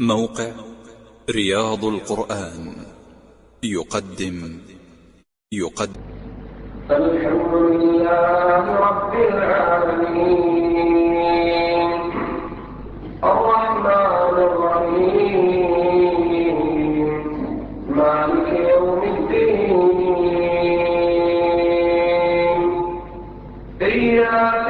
موقع رياض القرآن. يقدم. يقدم. الحمد لله رب العالمين. الرحمن الرحيم. مالك يوم الدين. إياك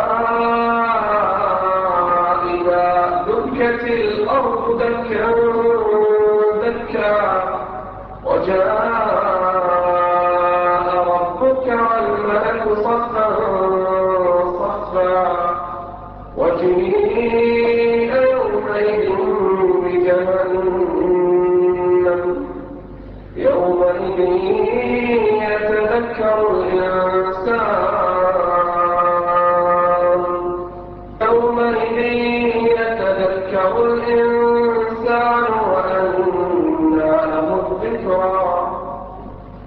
دكت الأرض دكا دكا. وجاء ربك والملك صفا صفا. وجيء يومئذ بجهنم. يومئذ يتذكر الإنسان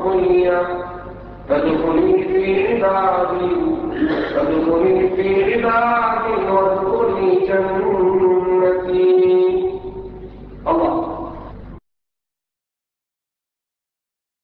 مرضية فادخلي في عبادي فادخلي في عبادي وادخلي